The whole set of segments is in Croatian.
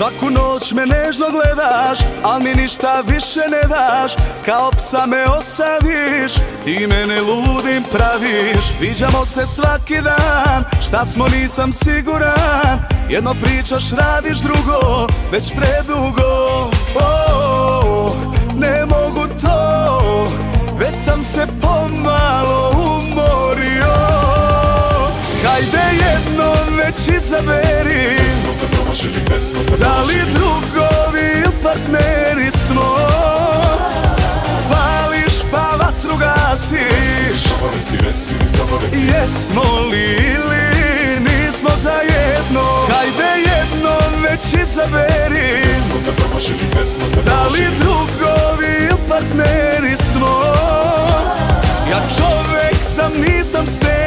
Svaku noć me nežno gledaš Al mi ništa više ne daš. Kao psa me ostaviš Ti mene ludim praviš. Viđamo se svaki dan Šta smo nisam siguran. Jedno pričaš radiš drugo Već predugo. Oh, Ne mogu to Već sam se pomalo umorio. Hajde jednom već izaberi Gde smo se Da li drugovi ili partneri smo? Pališ pa vatru gasiš. Reci mi, Jesmo li ili nismo zajedno Hajde jednom već izaberi. Smo se promašili, se Da li drugovi ili partneri smo? Ja čovek sam, nisam stena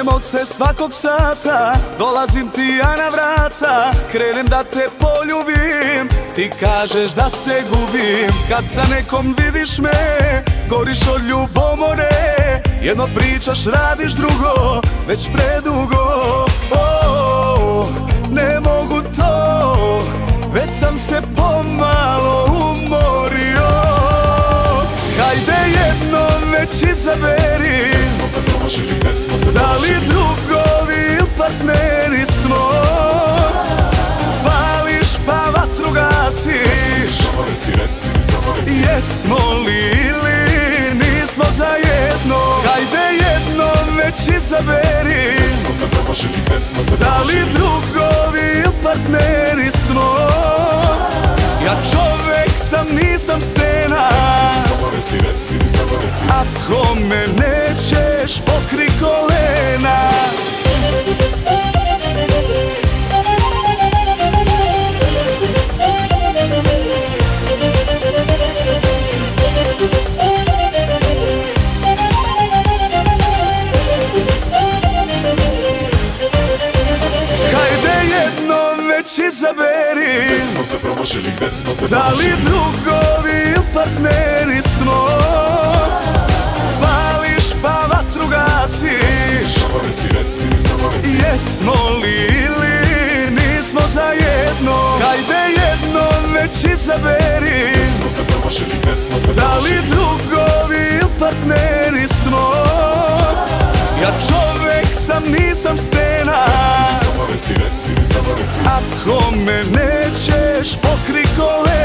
Čujemo se svakog sata, dolazim ti ja na vrata Krenem da te poljubim, ti kažeš da se gubim Kad sa nekom vidiš me, goriš od ljubomore. Jedno pričaš, radiš drugo, već predugo. Oh, Ne mogu to, već sam se pomalo umorio. Hajde jednom već izaberi Smo se promašili, gde smo se da li drugovi ili partneri smo? Pališ pa vatru Zaboreci, reci mi, zaboreci. Jesmo li ili nismo zajedno Hajde jednom već izaberi. Smo se promašili, gde smo se Da li drugovi ili partneri smo? Ja čovek sam, nisam stena. Zaboreci, reci mi, zaboreci. Ako me pokri već izaberi. Smo se promašili, gde smo se Da li promašili. drugovi ili partneri smo zajedno Hajde jednom već izaberi Smo se smo se Da li drugovi ili partneri smo? Ja čovek sam, nisam stena. Ako me nećeš pokri kolena